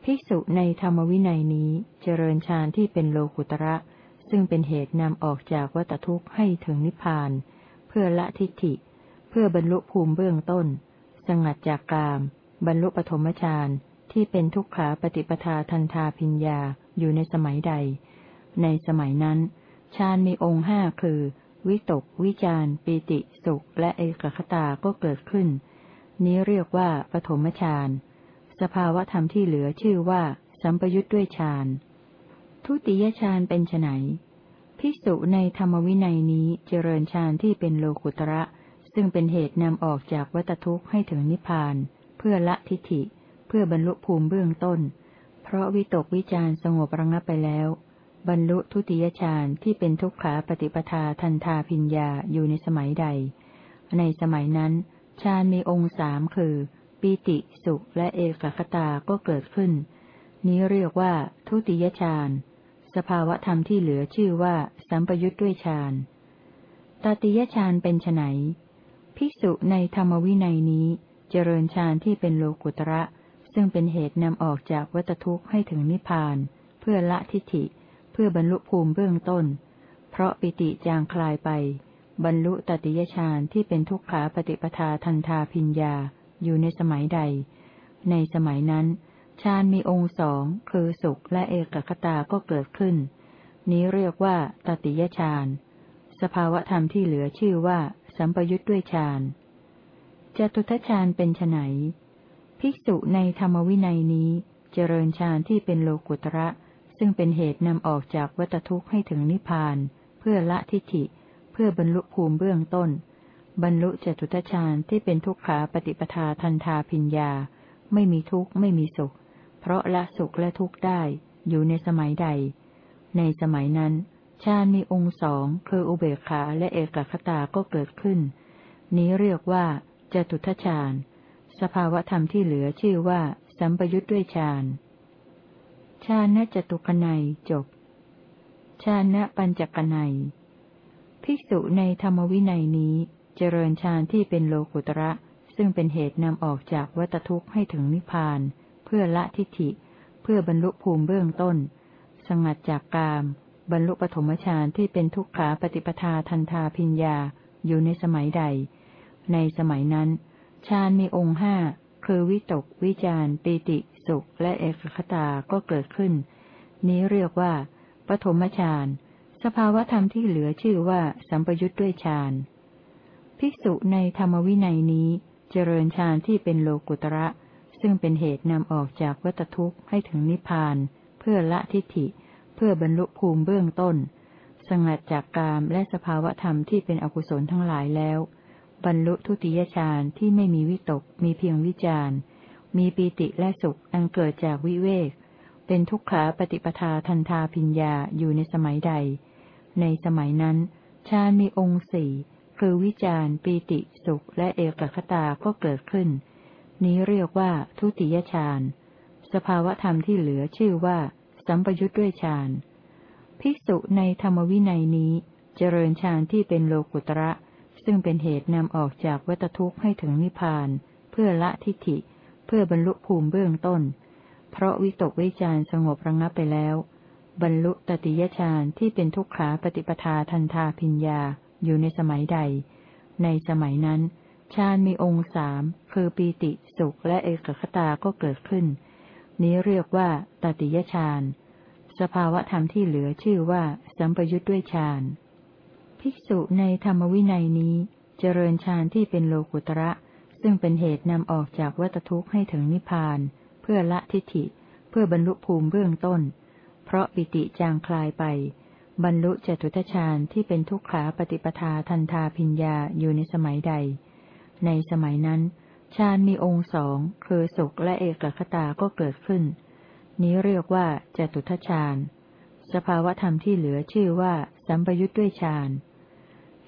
ภิกษุในธรรมวินัยนี้เจริญฌานที่เป็นโลกุตระ ซึ่งเป็นเหตุนำออกจากวัตทุกข์ให้ถึงนิพพาน เพื่อละทิฏฐิ เพื่อบรรลุภูมิเบื้องต้น สงัดจากกาม บรรลุปฐมฌานที่เป็นทุกขาปฏิปทาทันทาพิญญาอยู่ในสมัยใด ในสมัยนั้นฌานมีองค์ห้าคือ วิตก วิจารปีติ สุข และเอกคตาก็เกิดขึ้น นี้เรียกว่าปฐมฌาน สภาวะธรรมที่เหลือชื่อว่า สัมปยุทธ์ด้วยฌาน ทุติยฌานเป็นไนภิกษุในธรรมวินัยนี้เจริญฌานที่เป็นโลกุตระ ซึ่งเป็นเหตุนำออกจากวัตทุกข์ให้ถึงนิพพาน เพื่อละทิฏฐิ เพื่อบรรลุภูมิเบื้องต้น เพราะวิตกวิจารสงบระงับไปแล้ว บรรลุทุติยฌานที่เป็นทุกขาปฏิปทาทันทาพิญญาอยู่ในสมัยใด ในสมัยนั้นฌานมีองค์สามคือปีติสุขและเอกคตาก็เกิดขึ้น นี้เรียกว่าทุติยฌานสภาวะธรรมที่เหลือชื่อว่า สัมปยุทธ์ด้วยฌานตติยฌานเป็นไนภิกษุในธรรมวินัยนี้ เจริญฌานที่เป็นโลกุตระ ซึ่งเป็นเหตุนำออกจากวัฏทุกข์ให้ถึงนิพพาน เพื่อละทิฏฐิ เพื่อบรรลุภูมิเบื้องต้น เพราะปิติจางคลายไป บรรลุตติยฌานที่เป็นทุกขาปฏิปทาทันทาพิญญาอยู่ในสมัยใด ในสมัยนั้นฌานมีองค์สองคือสุขและเอกคตาก็เกิดขึ้น นี้เรียกว่าตติยฌานสภาวะธรรมที่เหลือชื่อว่า สัมปยุทธ์ด้วยฌานจตุทฌานเป็นไนภิกษุในธรรมวินัยนี้ เจริญฌานที่เป็นโลกุตระ ซึ่งเป็นเหตุนำออกจากวัตทุกข์ให้ถึงนิพพาน เพื่อละทิฏฐิ เพื่อบรรลุภูมิเบื้องต้น บรรลุจตุตฌานที่เป็นทุกขาปฏิปทาทันทาพิญญา ไม่มีทุกข์ไม่มีสุข เพราะละสุขและทุกข์ได้ อยู่ในสมัยใด ในสมัยนั้นฌานมีองค์สองคืออุเบกขาและเอกคตาก็เกิดขึ้น นี้เรียกว่าจตุทฌาน สภาวธรรมที่เหลือชื่อว่า สัมปยุทธ์ด้วยฌาน ฌานจตุกนัยจบฌานปัญจกนัย ภิกษุในธรรมวินัยนี้ เจริญฌานที่เป็นโลกุตระซึ่งซึ่งเป็นเหตุนำออกจากวัตทุกข์ให้ถึงนิพพาน เพื่อละทิฏฐิ เพื่อบรรลุภูมิเบื้องต้น สงัดจากกาม บรรลุปฐมฌานที่เป็นทุกขาปฏิปทาทันทาพิญญาอยู่ในสมัยใด ในสมัยนั้นฌานมีองค์ห้าคือวิตก วิจารปีติ สุขและเอกคตาก็เกิดขึ้น นี้เรียกว่าปฐมฌาน สภาวธรรมที่เหลือชื่อว่าสัมปยุทธ์ด้วยฌาน ภิกษุในธรรมวินัยนี้เจริญฌานที่เป็นโลกุตระ ซึ่งเป็นเหตุนำออกจากวัตทุกข์ให้ถึงนิพพาน เพื่อละทิฏฐิ เพื่อบรรลุภูมิเบื้องต้น สงัดจากกามและสภาวธรรมที่เป็นอกุศลทั้งหลายแล้ว บรรลุทุติยฌานที่ไม่มีวิตกมีเพียงวิจาร มีปีติและสุขอันเกิดจากวิเวก เป็นทุกขาปฏิปทาทันทาพิญญาอยู่ในสมัยใด ในสมัยนั้นฌานมีองค์สี่คือวิจารปีติสุขและเอกคตาก็เกิดขึ้น นี้เรียกว่าทุติยฌานสภาวธรรมที่เหลือชื่อว่า สัมปยุทธ์ด้วยฌานภิกษุในธรรมวินัยนี้เจริญฌานที่เป็นโลกุตระ ซึ่งเป็นเหตุนำออกจากวัตทุกข์ให้ถึงนิพพาน เพื่อละทิฏฐิ พื่อบรรลุภูมิเบื้องต้น เพราะวิตกวิจารสงบระงับไปแล้ว บรรลุตติยฌานที่เป็นทุกขาปฏิปทาทันทาพิญญาอยู่ในสมัยใด ในสมัยนั้นฌานมีองค์สามคือปีติสุขและเอกคตาก็เกิดขึ้น นี้เรียกว่าตติยฌานสภาวะธรรมที่เหลือชื่อว่าสัมปยุทธ์ด้วยฌานภิกษุในธรรมวินัยนี้ เจริญฌานที่เป็นโลกุตระ ซึ่งเป็นเหตุนำออกจากวัตทุกข์ให้ถึงนิพพาน เพื่อละทิฏฐิ เพื่อบรรลุภูมิเบื้องต้น เพราะปิติจางคลายไป บรรลุเจตุทชาญที่เป็นทุกขาปฏิปทาทันทาพิญญาอยู่ในสมัยใด ในสมัยนั้นฌานมีองค์สองคือสุขและเอกคตาก็เกิดขึ้น นี้เรียกว่าเจตุทชาญสภาวธรรมที่เหลือชื่อว่าสัมปยุทธ์ด้วยฌาน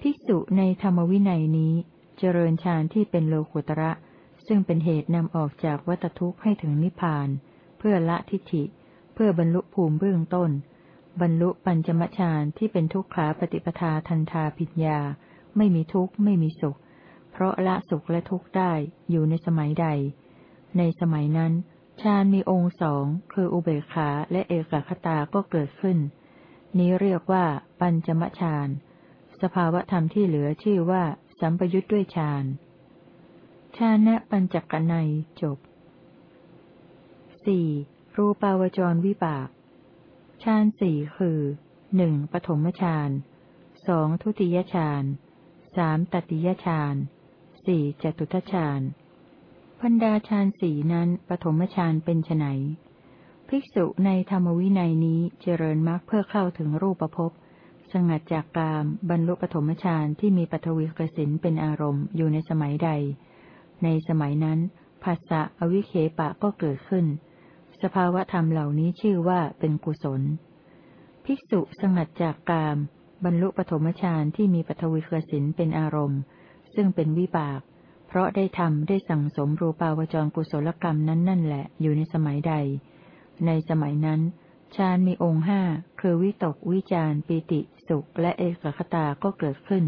ภิกษุในธรรมวินัยนี้ เจริญฌานที่เป็นโลกุตระ ซึ่งเป็นเหตุนำออกจากวัตทุกข์ให้ถึงนิพพาน เพื่อละทิฏฐิ เพื่อบรรลุภูมิเบื้องต้น บรรลุปัญจมฌานที่เป็นทุกขาปฏิปทาทันทาพิญญา ไม่มีทุกข์ไม่มีสุข เพราะละสุขและทุกข์ได้อยู่ในสมัยใด ในสมัยนั้นฌานมีองค์สองคืออุเบกขาและเอกคตาก็เกิดขึ้น นี้เรียกว่าปัญจมฌานสภาวธรรมที่เหลือชื่อว่า สัมปยุทธ์ด้วยฌานฌานะปัญจกนัยจบสี่รูปาวจรวิบากฌานสี่คือหนึ่งปฐมฌานสองทุติยฌานสามตติยฌานสี่จตุทฌานพันดาฌานสี่นั้นปฐมฌานเป็นไนภิกษุในธรรมวินัยนี้เจริญมรรคเพื่อเข้าถึงรูปภพ สงัดจากกามบรรลุปฐมฌานที่มีปฐวีกสินเป็นอารมณ์อยู่ในสมัยใด ในสมัยนั้นภาษะอวิเคปะก็เกิดขึ้น สภาวธรรมเหล่านี้ชื่อว่าเป็นกุศล ภิกษุสงัดจากกาม บรรลุปฐมฌานที่มีปฐวิกสินเป็นอารมณ์ ซึ่งเป็นวิบาก เพราะได้ทำได้สั่งสมรูปาวจรกุศลกรรมนั้นนั่นแหละอยู่ในสมัยใด ในสมัยนั้นฌานมีองค์ห้าคือวิตกวิจารปิติ สุขและเอกคตาก็เกิดขึ้น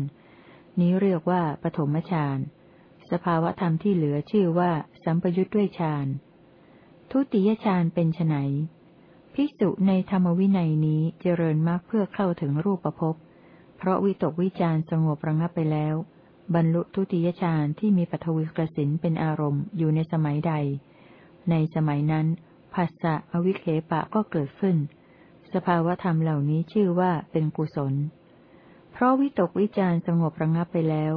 นี้เรียกว่าปฐมฌาน สภาวธรรมที่เหลือชื่อว่า สัมปยุทธ์ด้วยฌาน ทุติยฌานเป็นไนภิกษุในธรรมวินัยนี้เจริญมากเพื่อเข้าถึงรูปภพ เพราะวิตกวิจารสงบระงับไปแล้ว บรรลุทุติยฌานที่มีปฐวิกสินเป็นอารมณ์อยู่ในสมัยใด ในสมัยนั้นภาษะอวิเคปะก็เกิดขึ้น สภาวธรรมเหล่านี้ชื่อว่าเป็นกุศล เพราะวิตกวิจารสงบระงับไปแล้ว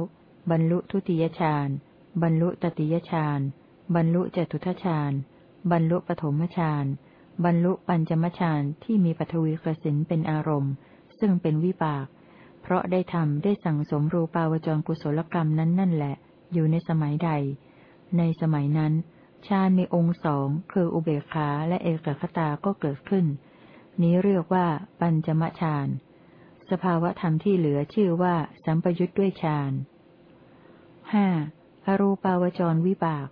บรรลุทุติยฌาน บรรลุตติยฌาน บรรลุจตุทฌาน บรรลุปฐมฌาน บรรลุปัญจมฌานที่มีปฐวีกสินเป็นอารมณ์ ซึ่งเป็นวิบาก เพราะได้ทำได้สั่งสมรูปาวจรกุศลกรรมนั้นนั่นแหละ อยู่ในสมัยใด ในสมัยนั้นฌานมีองค์สองคืออุเบกขาและเอกคตาก็เกิดขึ้น นี้เรียกว่า ปัญจมฌาน สภาวธรรมที่เหลือชื่อว่า สัมปยุทธ์ด้วยฌานห้าอรูปาวจรวิบาก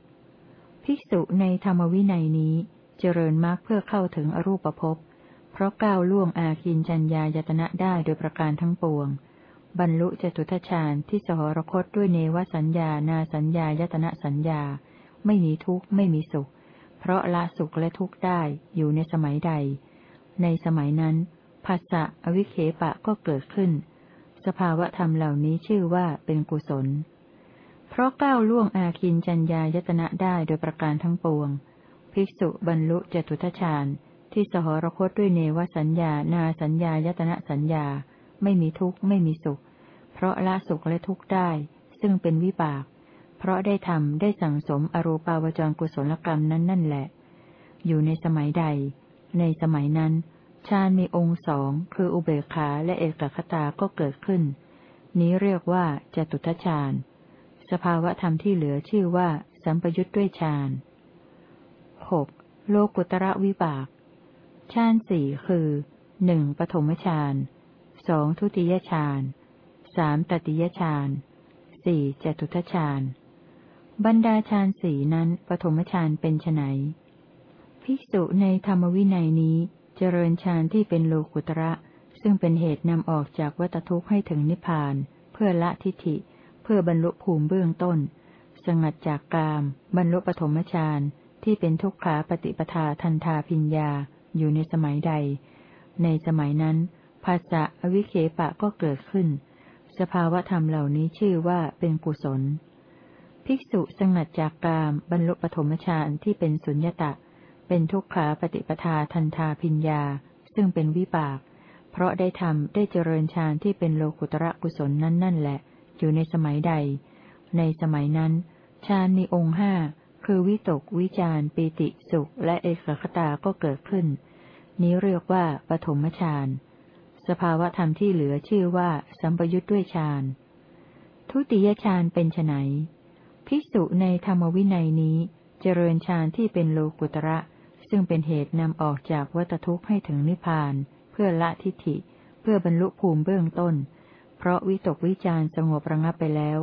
ภิกษุในธรรมวินัยนี้เจริญมากเพื่อเข้าถึงอรูปภพ เพราะก้าวล่วงอาคินจัญญายตนะได้โดยประการทั้งปวงบบรรลุจตุทชาญที่สหรคตด้วยเนวสัญญา นาสัญญายตนะสัญญา ไม่มีทุกข์ไม่มีสุข เพราะละสุขและทุกข์ได้อยู่ในสมัยใด ในสมัยนั้นภาษะอวิเคปะก็เกิดขึ้น สภาวะธรรมเหล่านี้ชื่อว่าเป็นกุศล เพราะก้าวล่วงอาคินจัญญายตนะได้โดยประการทั้งปวง ภิกษุบรรลุจตุทชาญที่สหรคตด้วยเนวสัญญา นาสัญญายตนะสัญญา ไม่มีทุกข์ไม่มีสุข เพราะละสุขและทุกข์ได้ ซึ่งเป็นวิบาก เพราะได้ทำได้สั่งสมอรูปาวจรกุศลกรรมนั้นนั่นแหละ อยู่ในสมัยใด ในสมัยนั้นฌานมีองค์สองคืออุเบกขาและเอกคตาก็เกิดขึ้น นี้เรียกว่าจตุทชาญสภาวะธรรมที่เหลือชื่อว่า สัมปยุทธ์ด้วยฌานหกโลกุตระวิบากฌานสี่คือหนึ่งปฐมฌานสองทุติยฌานสามตติยฌานสี่จตุทฌานบรรดาฌานสี่นั้นปฐมฌานเป็นไน ภิกษุในธรรมวินัยนี้เจริญฌานที่เป็นโลกุตระ ซึ่งเป็นเหตุนำออกจากวัตทุกข์ให้ถึงนิพพาน เพื่อละทิฏฐิ เพื่อบรรลุภูมิเบื้องต้น สงัดจากกาม บรรลุปฐมฌานที่เป็นทุกขาปฏิปทาทันทาพิญญาอยู่ในสมัยใด ในสมัยนั้นภาษะอวิเคปะก็เกิดขึ้น สภาวธรรมเหล่านี้ชื่อว่าเป็นกุศล ภิกษุสงัดจากกามบรรลุปฐมฌานที่เป็นสุญญตะ เป็นทุกขาปฏิปทาทันทาพิญญา ซึ่งเป็นวิบาก เพราะได้ทำได้เจริญฌานที่เป็นโลกุตระกุศลนั้นนั่นแหละ อยู่ในสมัยใด ในสมัยนั้นฌานมีองค์ห้าคือวิตกวิจารปิติสุข และเอกคตาก็เกิดขึ้น นี้เรียกว่าปฐมฌานสภาวะธรรมที่เหลือชื่อว่าสัมปยุทธ์ด้วยฌานทุติยฌานเป็นไนภิกษุในธรรมวินัยนี้ เจริญฌานที่เป็นโลกุตระ ซึ่งเป็นเหตุนำออกจากวัฏทุกข์ให้ถึงนิพพาน เพื่อละทิฏฐิ เพื่อบรรลุภูมิเบื้องต้น เพราะวิตกวิจารสงบระงับไปแล้ว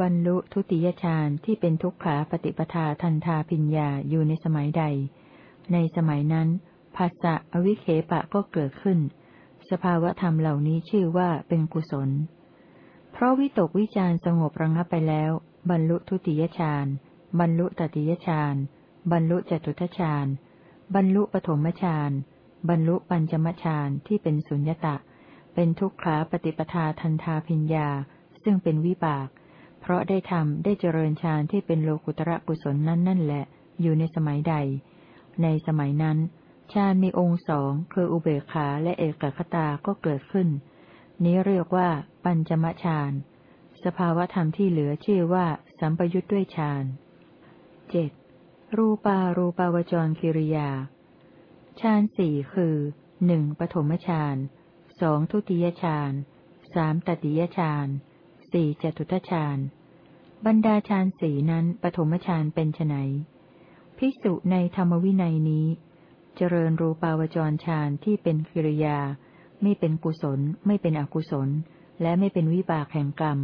บรรลุทุติยฌานที่เป็นทุกขาปฏิปทาทันทาพิญญาอยู่ในสมัยใด ในสมัยนั้นภาษะอวิเคปะก็เกิดขึ้น สภาวธรรมเหล่านี้ชื่อว่าเป็นกุศล เพราะวิตกวิจารสงบระงับไปแล้ว บรรลุทุติยฌานบรรลุตติยฌานบรรลุจตุทฌาน บรรลุปฐมฌาน บรรลุปัญจมฌานที่เป็นสุญญตะ เป็นทุกขาปฏิปทาทันทาพิญญา ซึ่งเป็นวิบาก เพราะได้ทำได้เจริญฌานที่เป็นโลกุตระกุศลนั้นนั่นแหละ อยู่ในสมัยใด ในสมัยนั้นฌานมีองค์สองคืออุเบกขาและเอกคตาก็เกิดขึ้น นี้เรียกว่าปัญจมฌาน สภาวธรรมที่เหลือชื่อว่าสัมปยุทธ์ด้วยฌานเจ็ด รูปารูปาวจรกิริยาฌานสี่คือหนึ่งปฐมฌานสองทุติยฌานสามตติยฌานสี่จตุทฌานบรรดาฌานสี่นั้นปฐมฌานเป็นไนภิกษุในธรรมวินัยนี้ เจริญรูปาวจรฌานที่เป็นกิริยา ไม่เป็นกุศล ไม่เป็นอกุศล และไม่เป็นวิบากแห่งกรรม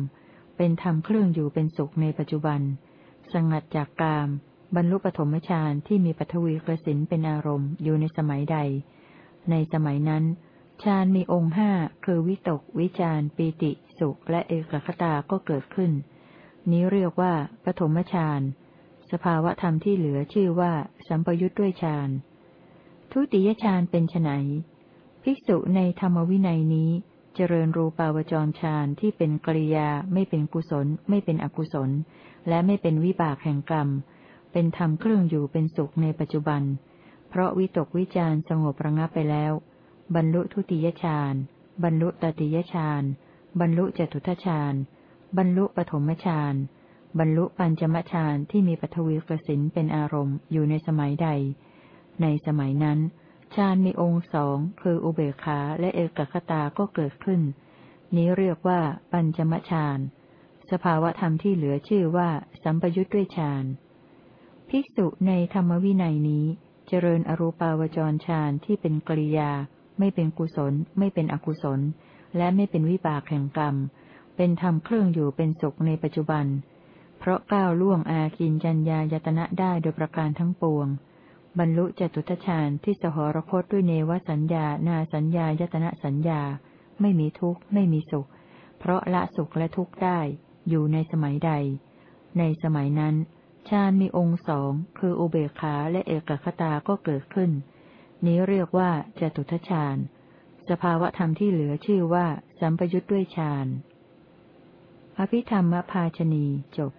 เป็นธรรมเครื่องอยู่เป็นสุขในปัจจุบัน สงัดจากกาม บรรลุปฐมฌานที่มีปฐวีกสินเป็นอารมณ์อยู่ในสมัยใด ในสมัยนั้นฌานมีองค์ห้าคือวิตก วิจารปีติ สุขและเอกคตาก็เกิดขึ้น นี้เรียกว่าปฐมฌานสภาวะธรรมที่เหลือชื่อว่า สัมปยุทธ์ด้วยฌานทุติยฌานเป็นไนภิกษุในธรรมวินัยนี้ เจริญรูปาวจรฌานที่เป็นกริยาไม่เป็นกุศล ไม่เป็นอกุศล และไม่เป็นวิบากแห่งกรรม เป็นธรรมเครื่องอยู่เป็นสุขในปัจจุบัน เพราะวิตกวิจารสงบระงับไปแล้ว บรรลุทุติยฌาน บรรลุตติยฌาน บรรลุจตุทฌาน บรรลุปฐมฌาน บรรลุปัญจมฌานที่มีปฐวีกสินเป็นอารมณ์อยู่ในสมัยใด ในสมัยนั้นฌานมีองค์สองคืออุเบกขาและเอกคตาก็เกิดขึ้น นี้เรียกว่าปัญจมฌาน สภาวะธรรมที่เหลือชื่อว่า สัมปยุทธ์ด้วยฌาน ภิกษุในธรรมวินัยนี้ เจริญอรูปาวจรฌานที่เป็นกริยา ไม่เป็นกุศล ไม่เป็นอกุศล และไม่เป็นวิบากแห่งกรรม เป็นธรรมเครื่องอยู่เป็นสุขในปัจจุบัน เพราะก้าวล่วงอากินจัญญายตนะได้โดยประการทั้งปวง บรรลุจตุทชานที่สหรคตด้วยเนวสัญญา นาสัญญายตนะสัญญา ไม่มีทุกข์ไม่มีสุข เพราะละสุขและทุกข์ได้ อยู่ในสมัยใด ในสมัยนั้น ฌานมีองค์สองคืออุเบกขาและเอกคตาก็เกิดขึ้น นี้เรียกว่าจตุทชาญสภาวะธรรมที่เหลือชื่อว่า สัมปยุทธ์ด้วยฌาน อภิธรรมภาชนีจบ